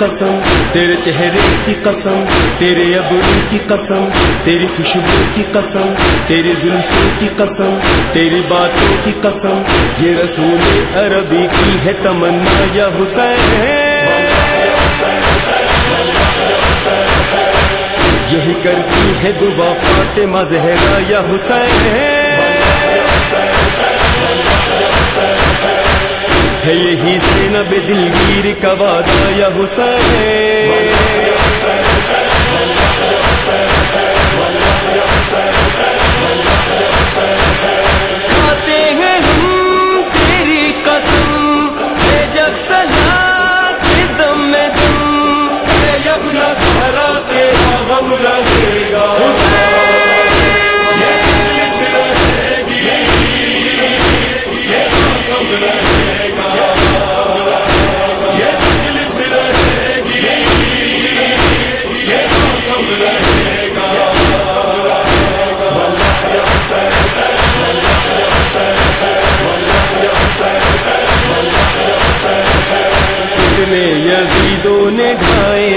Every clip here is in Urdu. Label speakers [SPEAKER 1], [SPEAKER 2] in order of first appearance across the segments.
[SPEAKER 1] قسم، تیرے چہرے کی قسم، تیرے ابرو کی قسم، تیری خوشبو کی قسم تیری زلفوں کی قسم، تیری باتوں کی قسم۔ یہ رسول عربی کی ہے تمنا، یا حسین۔ یہی کرتی ہے دعا فاطمہ زہرا، یا حسین۔ ہے یہی سینب دلگیر کا وعدہ یا حسین۔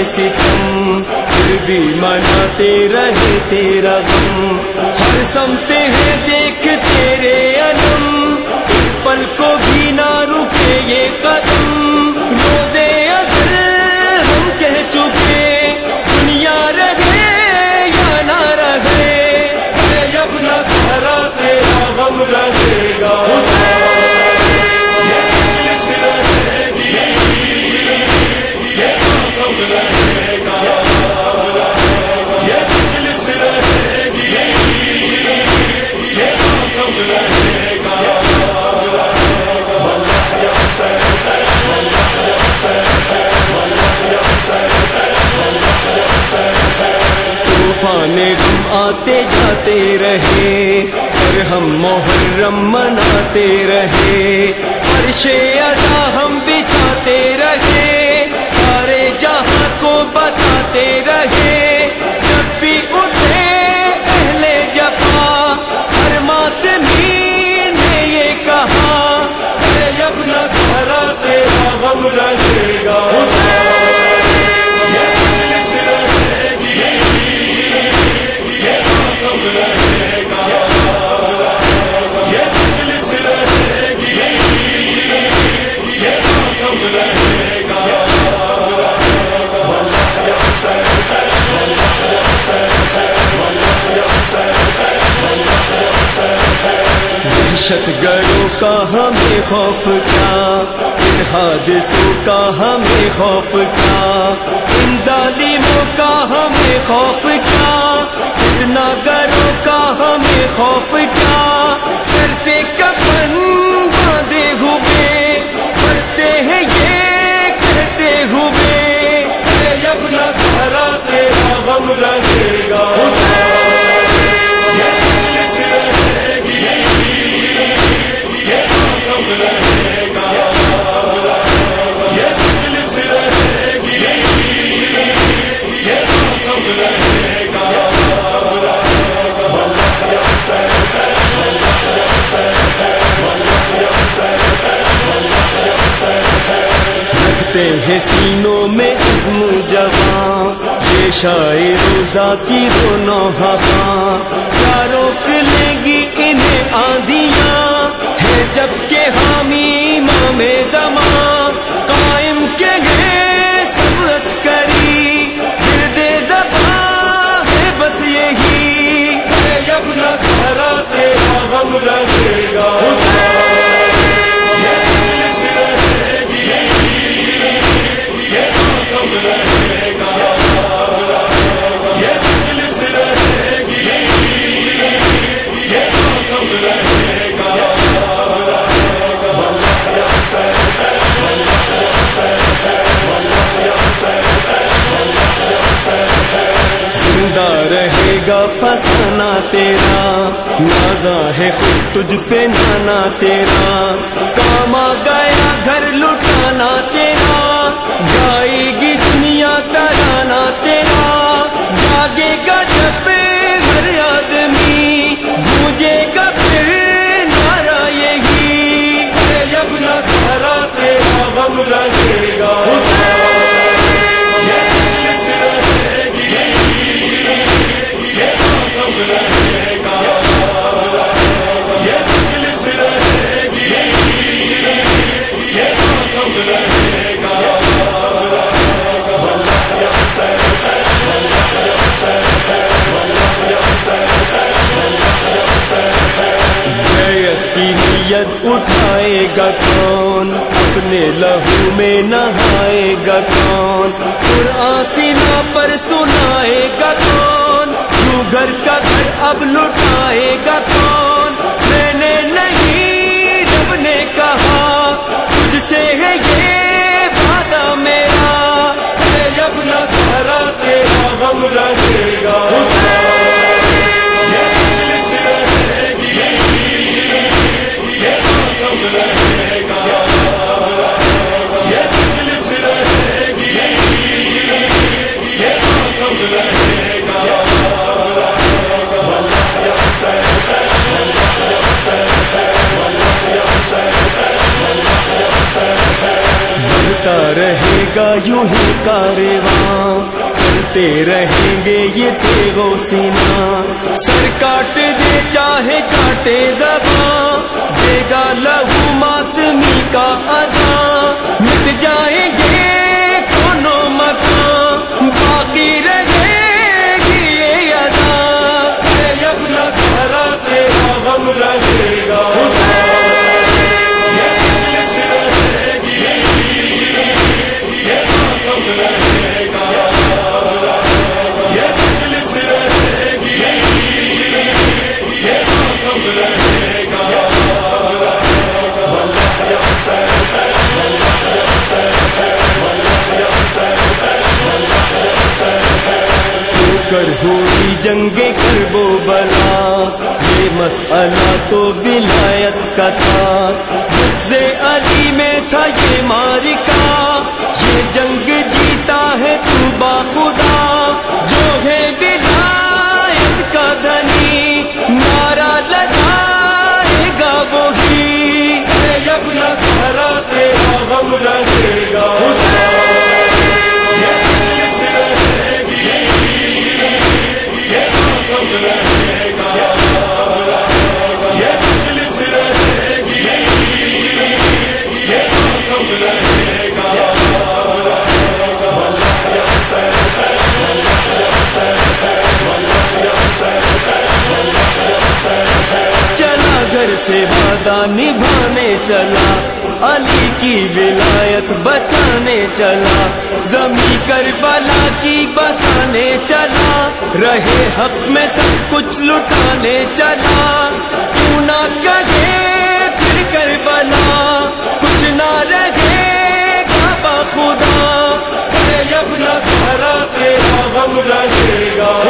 [SPEAKER 1] ستم پھر بھی مناتے رہے تیرا غم۔ ہر سمتے ہیں دیکھ تیرے انم۔ پل کو بھی نہ رکے یہ قدم۔ مناتے رہے۔ فرش ادا ہم بچھاتے رہے۔ سارے جہاں کو بتاتے رہے۔ جب بھی اٹھے پہلے جپا ہر مات نے یہ کہا جب نہ سے غم رہے گا۔ کا ہمیں خوف کیا ان حادثوں کا ہمیں خوف کیا ان ظالموں کا ہمیں خوف کیا اتنا گروں کا ہمیں خوف کیا رکھتے ہیں سینوں میں عزم جوان یہ شاعر ذاتی دونوں ہوا کیا روک لیں گی انہیں آندیاں ہے جبکہ حامی امام زمان قائم کے گئے سمرت کری۔ گرد زبان ہے بس یہی۔ جب نہ سہرا سے غم رہے گا۔ زندہ رہے گا فسانا تیرا نازا ہے خود تجھ پہ نانا تیرا۔ کام آ گیا، گھر لٹانا تیرا۔ گائے گی دنیا کرانا تیرا۔ جاگے گا جب ہر آدمی گونجے گا پھر نارا یہی۔
[SPEAKER 2] جب نہ سہرا، تیرا غم رہے گا۔
[SPEAKER 1] لہو میں نہائے گا کون؟ قرآن سینا پر سنائے گا کون؟ گھر کا گھر اب لٹائے گا کون؟
[SPEAKER 2] گا
[SPEAKER 1] یوں ہی کارواں چلتے رہیں گے یہ تیرو سینا۔ سر کاٹ دے، چاہے کاٹے زباں دے گا لہو ماتمی کا ولایت بچانے چلا۔ زمین کربلا کی بسانے چلا۔ رہے حق میں سب کچھ لٹانے چلا۔ کیوں نہ کہے پھر کربلا کچھ نہ رہے گا خدا۔
[SPEAKER 2] جب نہ سہرا تیرا غم رہے گا۔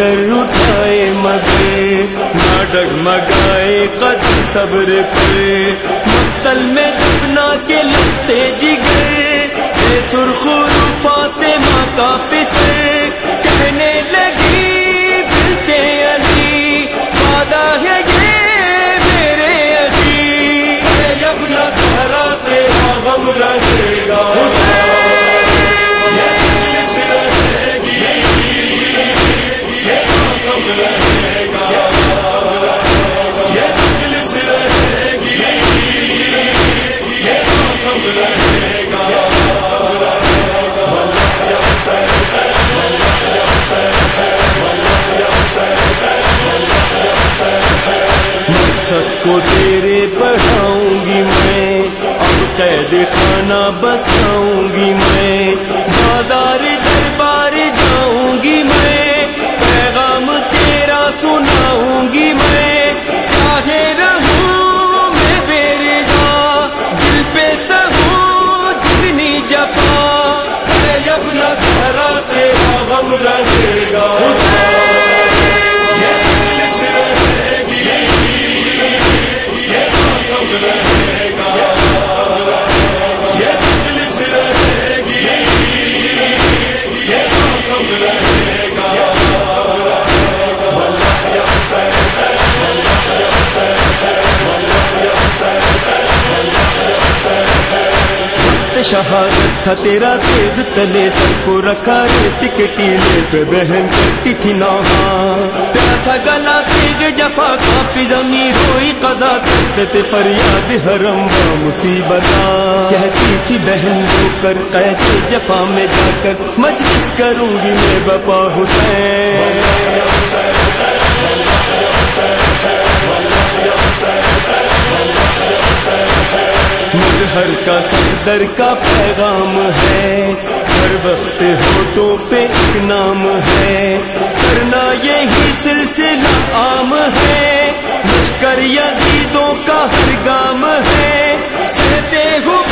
[SPEAKER 1] بہتر اٹھائے مگر نہ ڈگمگائے قدم صبر پہ۔ مقتل میں دفنا کے لگتے جگر، اے سرخور فاطمہ کا فسر کہنے لگی ملتے علی، وعدہ ہے یہ میرے علی۔
[SPEAKER 2] جب نہ سہرا تیرا غم رہے
[SPEAKER 1] کو تیرے پڑھاؤں گی میں، اب قید خانہ بساؤں گی میں۔ بازار دربار جاؤں گی میں، پیغام تیرا سناؤں گی میں۔ چاہے رہوں میں میرے گا دل پہ سہوں جتنی جپا
[SPEAKER 2] اے اپنا سہرا تیرا غم رہے
[SPEAKER 1] شہادت تھا تیرا تیز تلے سر کو رکھا ریت کے ٹیلے پہ بہن کرتی تھی نوحا پیاسا گلا تیگ جفا کافی زمین روئی قضا کرتے تھے فریاد، حرم و مصیبت۔ کہتی تھی بہن رو کر قید، جفا میں جا کر مجلس کروں گی میں بپا حسین۔ ہر کا سردر کا پیغام ہے۔ ہر وقت ہوٹوں پہ ایک نام ہے۔ کرنا یہی سلسلہ عام ہے۔ لشکر یزیدوں کا ہر گام ہے۔ سہتے
[SPEAKER 2] ہو